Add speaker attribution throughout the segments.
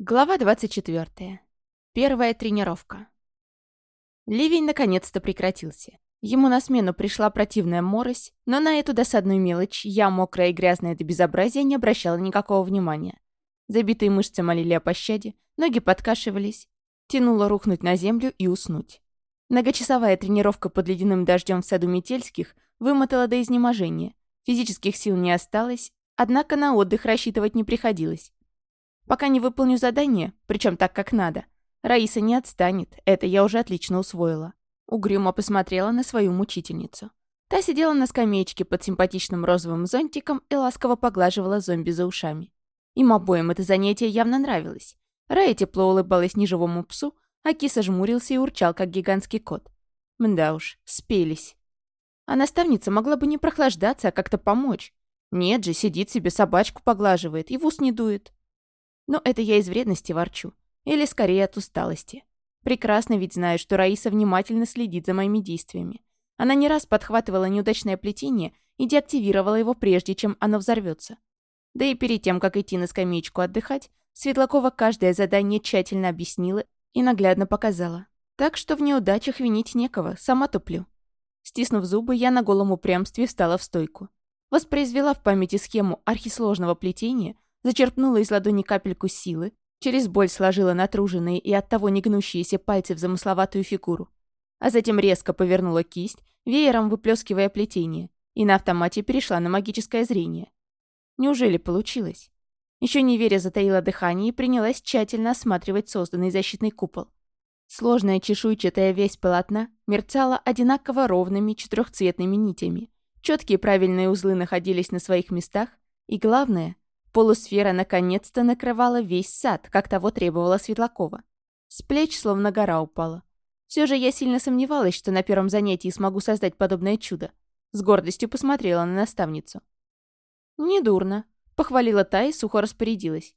Speaker 1: Глава 24. Первая тренировка. Ливень наконец-то прекратился. Ему на смену пришла противная морось, но на эту досадную мелочь я, мокрая и грязная до безобразия, не обращала никакого внимания. Забитые мышцы молили о пощаде, ноги подкашивались, тянуло рухнуть на землю и уснуть. Многочасовая тренировка под ледяным дождем в саду Метельских вымотала до изнеможения. Физических сил не осталось, однако на отдых рассчитывать не приходилось. Пока не выполню задание, причем так, как надо, Раиса не отстанет, это я уже отлично усвоила. Угрюмо посмотрела на свою мучительницу. Та сидела на скамеечке под симпатичным розовым зонтиком и ласково поглаживала зомби за ушами. Им обоим это занятие явно нравилось. Рая тепло улыбалась неживому псу, а киса жмурился и урчал, как гигантский кот. Мда уж, спелись. А наставница могла бы не прохлаждаться, а как-то помочь. Нет же, сидит себе, собачку поглаживает и в ус не дует. Но это я из вредности ворчу. Или скорее от усталости. Прекрасно ведь знаю, что Раиса внимательно следит за моими действиями. Она не раз подхватывала неудачное плетение и деактивировала его прежде, чем оно взорвется. Да и перед тем, как идти на скамеечку отдыхать, Светлакова каждое задание тщательно объяснила и наглядно показала. Так что в неудачах винить некого, сама туплю. Стиснув зубы, я на голом упрямстве встала в стойку. Воспроизвела в памяти схему архисложного плетения – зачерпнула из ладони капельку силы, через боль сложила натруженные и оттого негнущиеся пальцы в замысловатую фигуру, а затем резко повернула кисть, веером выплескивая плетение, и на автомате перешла на магическое зрение. Неужели получилось? Еще не веря, затаила дыхание и принялась тщательно осматривать созданный защитный купол. Сложная чешуйчатая весь полотна мерцала одинаково ровными четырехцветными нитями. Четкие правильные узлы находились на своих местах, и главное, Полусфера наконец-то накрывала весь сад, как того требовала Светлакова. С плеч словно гора упала. Все же я сильно сомневалась, что на первом занятии смогу создать подобное чудо. С гордостью посмотрела на наставницу. «Недурно», — похвалила та и сухо распорядилась.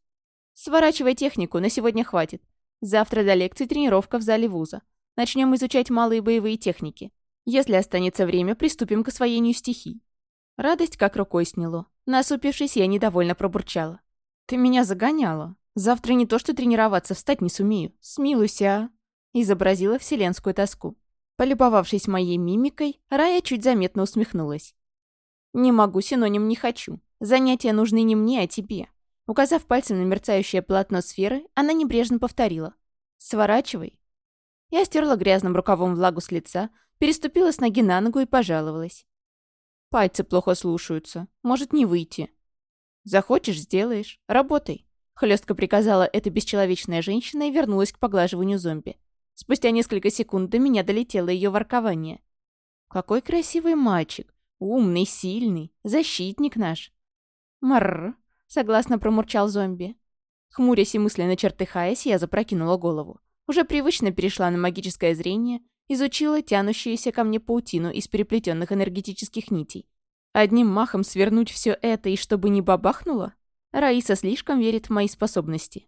Speaker 1: «Сворачивай технику, на сегодня хватит. Завтра до лекции тренировка в зале вуза. Начнем изучать малые боевые техники. Если останется время, приступим к освоению стихий». Радость как рукой сняло. Насупившись, я недовольно пробурчала. «Ты меня загоняла. Завтра не то что тренироваться, встать не сумею. Смилуйся, а?» Изобразила вселенскую тоску. Полюбовавшись моей мимикой, Рая чуть заметно усмехнулась. «Не могу, синоним не хочу. Занятия нужны не мне, а тебе». Указав пальцем на мерцающее полотно сферы, она небрежно повторила. «Сворачивай». Я стерла грязным рукавом влагу с лица, переступила с ноги на ногу и пожаловалась. Пальцы плохо слушаются. Может, не выйти. Захочешь — сделаешь. Работай. Хлестко приказала эта бесчеловечная женщина и вернулась к поглаживанию зомби. Спустя несколько секунд до меня долетело ее воркование. «Какой красивый мальчик! Умный, сильный, защитник наш!» «Маррр!» — согласно промурчал зомби. Хмурясь и мысленно чертыхаясь, я запрокинула голову. Уже привычно перешла на магическое зрение изучила тянущуюся ко мне паутину из переплетенных энергетических нитей. Одним махом свернуть все это и чтобы не бабахнуло? Раиса слишком верит в мои способности.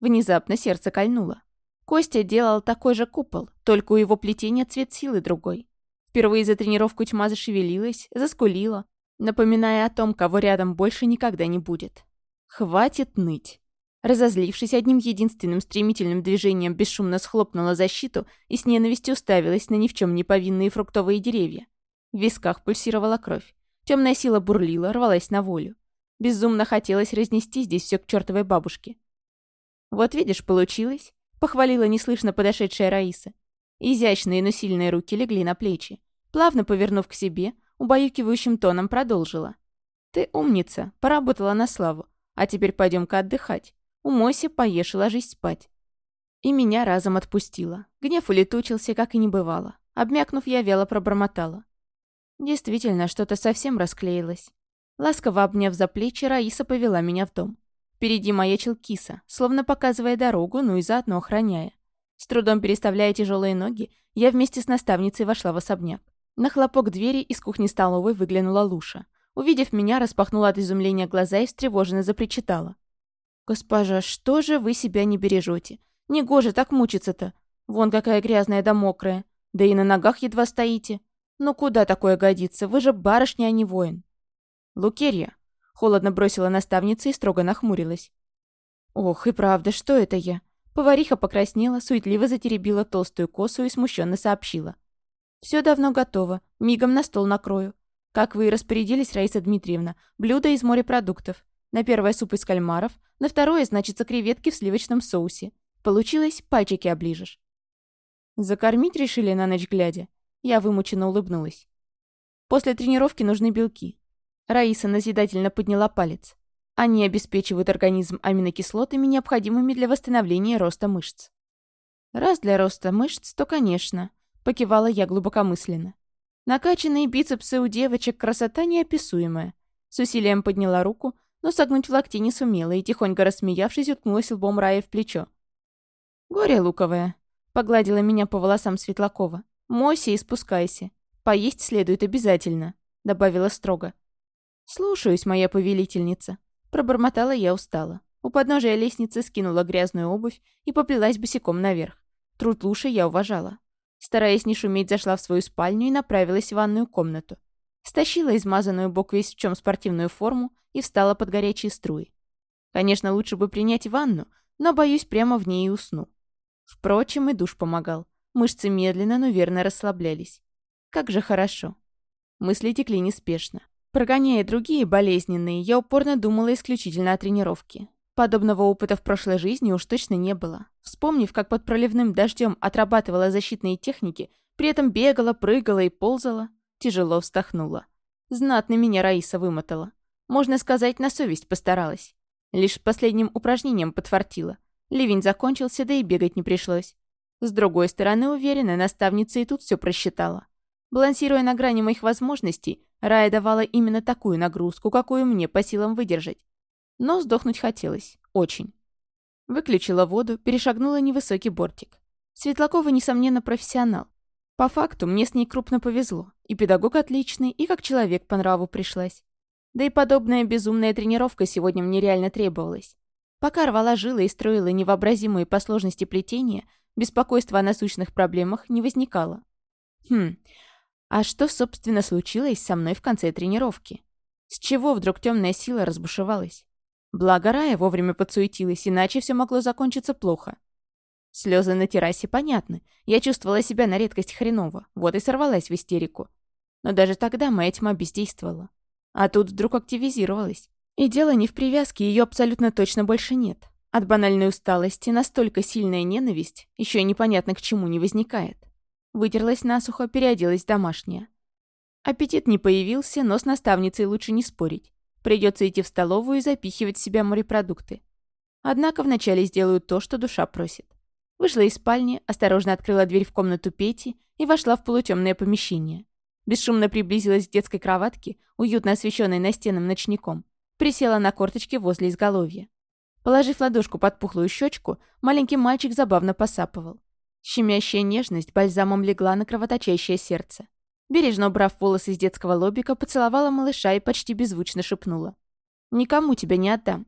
Speaker 1: Внезапно сердце кольнуло. Костя делал такой же купол, только у его плетения цвет силы другой. Впервые за тренировку тьма зашевелилась, заскулила, напоминая о том, кого рядом больше никогда не будет. Хватит ныть. Разозлившись одним единственным стремительным движением, бесшумно схлопнула защиту и с ненавистью уставилась на ни в чем не повинные фруктовые деревья. В висках пульсировала кровь. Темная сила бурлила, рвалась на волю. Безумно хотелось разнести здесь все к чертовой бабушке. «Вот видишь, получилось», — похвалила неслышно подошедшая Раиса. Изящные, но сильные руки легли на плечи. Плавно повернув к себе, убаюкивающим тоном продолжила. «Ты умница, поработала на славу. А теперь пойдем-ка отдыхать. Умойся, поешь и ложись спать». И меня разом отпустило. Гнев улетучился, как и не бывало. Обмякнув, я вяло пробормотала. Действительно, что-то совсем расклеилось. Ласково обняв за плечи, Раиса повела меня в дом. Впереди маячил киса, словно показывая дорогу, ну и заодно охраняя. С трудом переставляя тяжелые ноги, я вместе с наставницей вошла в особняк. На хлопок двери из кухни-столовой выглянула Луша. Увидев меня, распахнула от изумления глаза и встревоженно запричитала. «Госпожа, что же вы себя не бережете? Негоже так мучиться-то. Вон какая грязная да мокрая. Да и на ногах едва стоите. Ну куда такое годится? Вы же барышня, а не воин». «Лукерья», — холодно бросила наставница и строго нахмурилась. Ох, и правда, что это я? Повариха покраснела, суетливо затеребила толстую косу и смущенно сообщила. Все давно готово, мигом на стол накрою. Как вы и распорядились, Раиса Дмитриевна, блюдо из морепродуктов. На первое суп из кальмаров, на второе, значится, креветки в сливочном соусе. Получилось, пальчики оближешь. Закормить решили на ночь глядя. Я вымученно улыбнулась. После тренировки нужны белки. Раиса назидательно подняла палец. Они обеспечивают организм аминокислотами, необходимыми для восстановления роста мышц. Раз для роста мышц, то, конечно, покивала я глубокомысленно. Накачанные бицепсы у девочек красота неописуемая. С усилием подняла руку, но согнуть в локте не сумела и, тихонько рассмеявшись, уткнулась лбом Рая в плечо. «Горе луковое», — погладила меня по волосам Светлакова. «Мойся и спускайся. Поесть следует обязательно», — добавила строго. «Слушаюсь, моя повелительница», — пробормотала я устало. У подножия лестницы скинула грязную обувь и поплелась босиком наверх. Труд лучше я уважала. Стараясь не шуметь, зашла в свою спальню и направилась в ванную комнату. Стащила измазанную бок весь в чем спортивную форму и встала под горячие струи. Конечно, лучше бы принять ванну, но, боюсь, прямо в ней и усну. Впрочем, и душ помогал. Мышцы медленно, но верно расслаблялись. Как же хорошо. Мысли текли неспешно. Прогоняя другие болезненные, я упорно думала исключительно о тренировке. Подобного опыта в прошлой жизни уж точно не было. Вспомнив, как под проливным дождем отрабатывала защитные техники, при этом бегала, прыгала и ползала, тяжело вздохнула. Знатно меня Раиса вымотала. Можно сказать, на совесть постаралась. Лишь последним упражнением подфартила. Ливень закончился, да и бегать не пришлось. С другой стороны, уверена, наставница и тут все просчитала. Балансируя на грани моих возможностей, Рая давала именно такую нагрузку, какую мне по силам выдержать. Но сдохнуть хотелось. Очень. Выключила воду, перешагнула невысокий бортик. Светлакова, несомненно, профессионал. По факту, мне с ней крупно повезло. И педагог отличный, и как человек по нраву пришлась. Да и подобная безумная тренировка сегодня мне реально требовалась. Пока рвала жилы и строила невообразимые по сложности плетения, беспокойства о насущных проблемах не возникало. Хм, а что, собственно, случилось со мной в конце тренировки? С чего вдруг темная сила разбушевалась? Благо Рая вовремя подсуетилась, иначе все могло закончиться плохо. Слезы на террасе понятны. Я чувствовала себя на редкость хреново, вот и сорвалась в истерику. Но даже тогда моя тьма бездействовала. А тут вдруг активизировалась. И дело не в привязке, ее абсолютно точно больше нет. От банальной усталости настолько сильная ненависть еще непонятно к чему не возникает. Вытерлась насухо, переоделась домашняя. Аппетит не появился, но с наставницей лучше не спорить. Придется идти в столовую и запихивать в себя морепродукты. Однако вначале сделаю то, что душа просит. Вышла из спальни, осторожно открыла дверь в комнату Пети и вошла в полутемное помещение. Бесшумно приблизилась к детской кроватке, уютно освещенной настенным ночником. Присела на корточки возле изголовья. Положив ладошку под пухлую щечку, маленький мальчик забавно посапывал. Щемящая нежность бальзамом легла на кровоточащее сердце. Бережно убрав волосы из детского лобика, поцеловала малыша и почти беззвучно шепнула. «Никому тебя не отдам».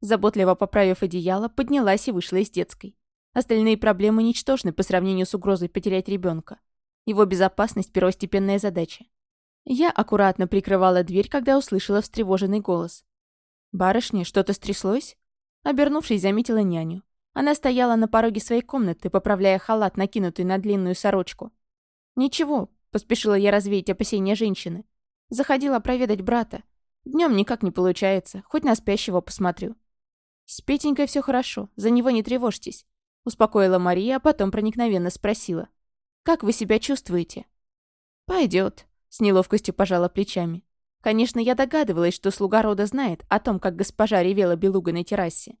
Speaker 1: Заботливо поправив одеяло, поднялась и вышла из детской. Остальные проблемы ничтожны по сравнению с угрозой потерять ребенка. Его безопасность – первостепенная задача. Я аккуратно прикрывала дверь, когда услышала встревоженный голос. «Барышня, что-то стряслось?» Обернувшись, заметила няню. Она стояла на пороге своей комнаты, поправляя халат, накинутый на длинную сорочку. «Ничего, Поспешила я развеять опасения женщины. Заходила проведать брата. Днем никак не получается, хоть на спящего посмотрю. С Петенькой все хорошо, за него не тревожьтесь. Успокоила Мария, а потом проникновенно спросила. «Как вы себя чувствуете?» Пойдет. с неловкостью пожала плечами. Конечно, я догадывалась, что слуга рода знает о том, как госпожа ревела белугой на террасе.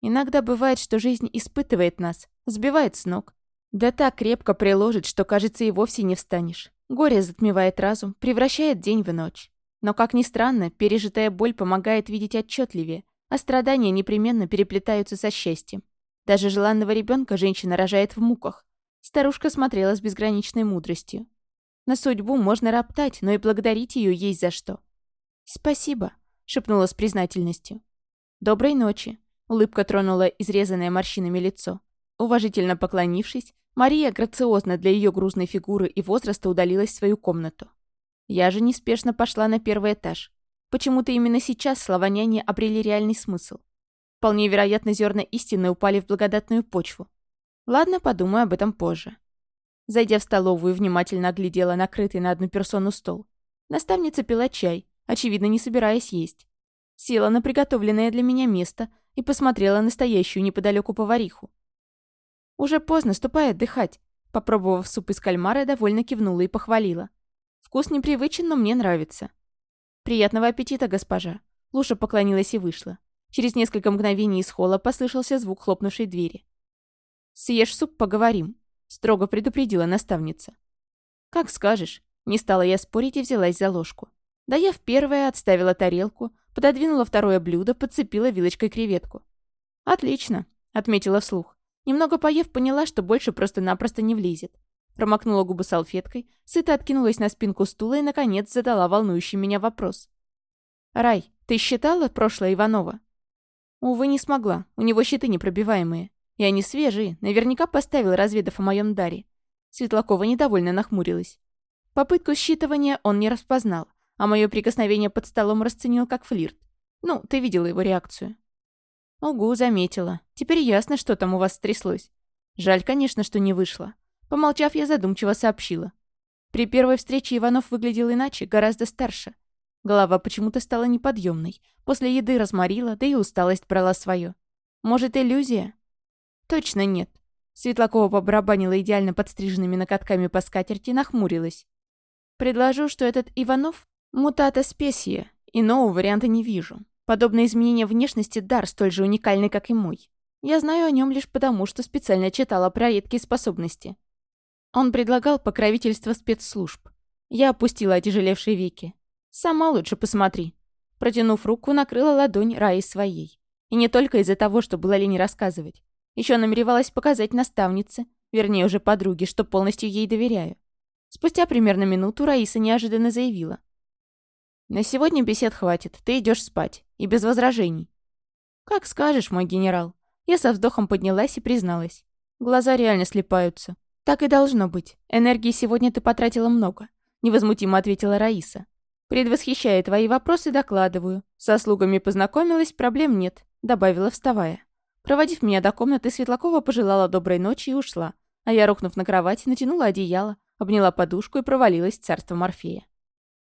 Speaker 1: Иногда бывает, что жизнь испытывает нас, сбивает с ног, да так крепко приложит, что, кажется, и вовсе не встанешь. Горе затмевает разум, превращает день в ночь. Но, как ни странно, пережитая боль помогает видеть отчетливее, а страдания непременно переплетаются со счастьем. Даже желанного ребенка женщина рожает в муках. Старушка смотрела с безграничной мудростью. На судьбу можно роптать, но и благодарить ее есть за что. «Спасибо», — шепнула с признательностью. «Доброй ночи», — улыбка тронула изрезанное морщинами лицо. Уважительно поклонившись, Мария грациозно для ее грузной фигуры и возраста удалилась в свою комнату. Я же неспешно пошла на первый этаж. Почему-то именно сейчас слова няни обрели реальный смысл. Вполне вероятно, зерна истины упали в благодатную почву. Ладно, подумаю об этом позже. Зайдя в столовую, внимательно оглядела накрытый на одну персону стол. Наставница пила чай, очевидно, не собираясь есть. Села на приготовленное для меня место и посмотрела на стоящую неподалеку повариху. «Уже поздно, ступай отдыхать», Попробовав суп из кальмара, довольно кивнула и похвалила. «Вкус непривычен, но мне нравится». «Приятного аппетита, госпожа». Луша поклонилась и вышла. Через несколько мгновений из холла послышался звук хлопнувшей двери. «Съешь суп, поговорим», — строго предупредила наставница. «Как скажешь». Не стала я спорить и взялась за ложку. Доев первое, отставила тарелку, пододвинула второе блюдо, подцепила вилочкой креветку. «Отлично», — отметила вслух. Немного поев, поняла, что больше просто-напросто не влезет. Промокнула губы салфеткой, сыто откинулась на спинку стула и, наконец, задала волнующий меня вопрос. «Рай, ты считала прошлое Иванова?» Увы, не смогла. У него щиты непробиваемые. И они свежие. Наверняка поставил, разведав о моем даре. Светлакова недовольно нахмурилась. Попытку считывания он не распознал, а мое прикосновение под столом расценил как флирт. Ну, ты видела его реакцию. Угу, заметила. Теперь ясно, что там у вас стряслось. Жаль, конечно, что не вышло. Помолчав, я задумчиво сообщила. При первой встрече Иванов выглядел иначе, гораздо старше. Голова почему-то стала неподъемной. После еды разморила, да и усталость брала свое. Может, иллюзия? Точно нет. Светлакова побарабанила идеально подстриженными накатками по скатерти, нахмурилась. Предложу, что этот Иванов — мутата спесия, иного варианта не вижу. Подобное изменение внешности — дар столь же уникальный, как и мой. Я знаю о нем лишь потому, что специально читала про редкие способности. Он предлагал покровительство спецслужб. Я опустила отяжелевшие веки. «Сама лучше посмотри». Протянув руку, накрыла ладонь Раи своей. И не только из-за того, что было лень рассказывать. Еще намеревалась показать наставнице, вернее уже подруге, что полностью ей доверяю. Спустя примерно минуту Раиса неожиданно заявила. «На сегодня бесед хватит, ты идешь спать. И без возражений». «Как скажешь, мой генерал». Я со вздохом поднялась и призналась. Глаза реально слепаются. «Так и должно быть. Энергии сегодня ты потратила много», — невозмутимо ответила Раиса. «Предвосхищая твои вопросы, докладываю. Со слугами познакомилась, проблем нет», — добавила, вставая. Проводив меня до комнаты, Светлакова пожелала доброй ночи и ушла, а я, рухнув на кровать, натянула одеяло, обняла подушку и провалилась в царство Морфея.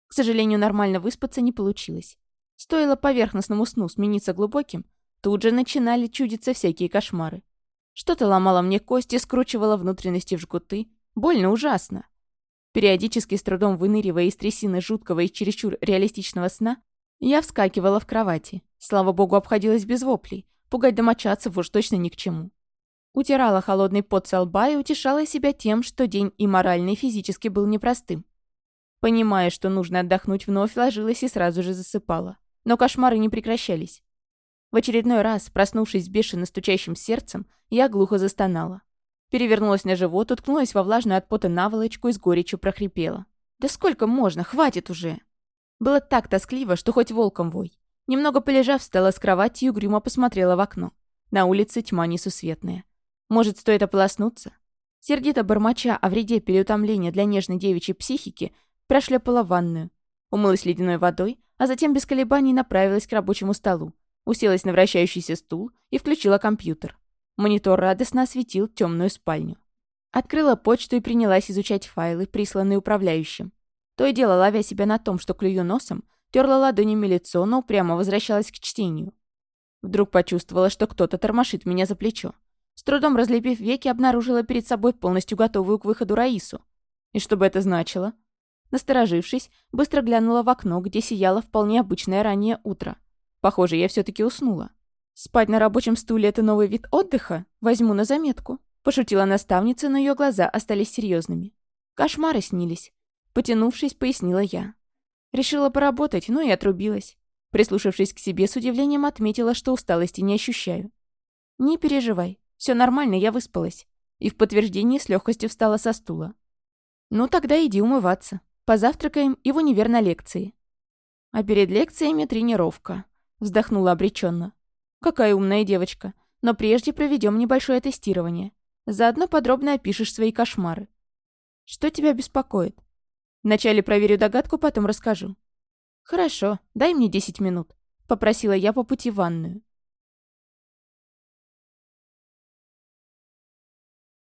Speaker 1: К сожалению, нормально выспаться не получилось. Стоило поверхностному сну смениться глубоким, тут же начинали чудиться всякие кошмары. Что-то ломало мне кости, скручивало внутренности в жгуты. Больно ужасно. Периодически, с трудом выныривая из трясины жуткого и чересчур реалистичного сна, я вскакивала в кровати. Слава богу, обходилась без воплей. Пугать домочадцев уж точно ни к чему. Утирала холодный пот со лба и утешала себя тем, что день и морально, и физически был непростым. Понимая, что нужно отдохнуть, вновь ложилась и сразу же засыпала. Но кошмары не прекращались. В очередной раз, проснувшись с бешено стучащим сердцем, я глухо застонала. Перевернулась на живот, уткнулась во влажную от пота наволочку и с горечью прохрипела. «Да сколько можно? Хватит уже!» Было так тоскливо, что хоть волком вой. Немного полежав, встала с кровати и угрюмо посмотрела в окно. На улице тьма несусветная. Может, стоит ополоснуться? Сердито бормоча о вреде переутомления для нежной девичьей психики, прошлепала ванную. Умылась ледяной водой, а затем без колебаний направилась к рабочему столу, уселась на вращающийся стул и включила компьютер. Монитор радостно осветил темную спальню. Открыла почту и принялась изучать файлы, присланные управляющим. То и дело, ловя себя на том, что клюю носом, терла ладонями лицо, но упрямо возвращалась к чтению. Вдруг почувствовала, что кто-то тормошит меня за плечо. С трудом разлепив веки, обнаружила перед собой полностью готовую к выходу Раису. И что бы это значило? Насторожившись, быстро глянула в окно, где сияло вполне обычное раннее утро. Похоже, я все таки уснула. «Спать на рабочем стуле — это новый вид отдыха? Возьму на заметку», — пошутила наставница, но ее глаза остались серьезными. «Кошмары снились». Потянувшись, пояснила я. Решила поработать, но и отрубилась. Прислушавшись к себе, с удивлением отметила, что усталости не ощущаю. «Не переживай. все нормально, я выспалась». И в подтверждении с легкостью встала со стула. «Ну, тогда иди умываться. Позавтракаем и в универ на лекции. А перед лекциями тренировка. Вздохнула обреченно. Какая умная девочка. Но прежде проведем небольшое тестирование. Заодно подробно опишешь свои кошмары. Что тебя беспокоит? Вначале проверю догадку, потом расскажу. Хорошо, дай мне 10 минут. Попросила я по пути в ванную.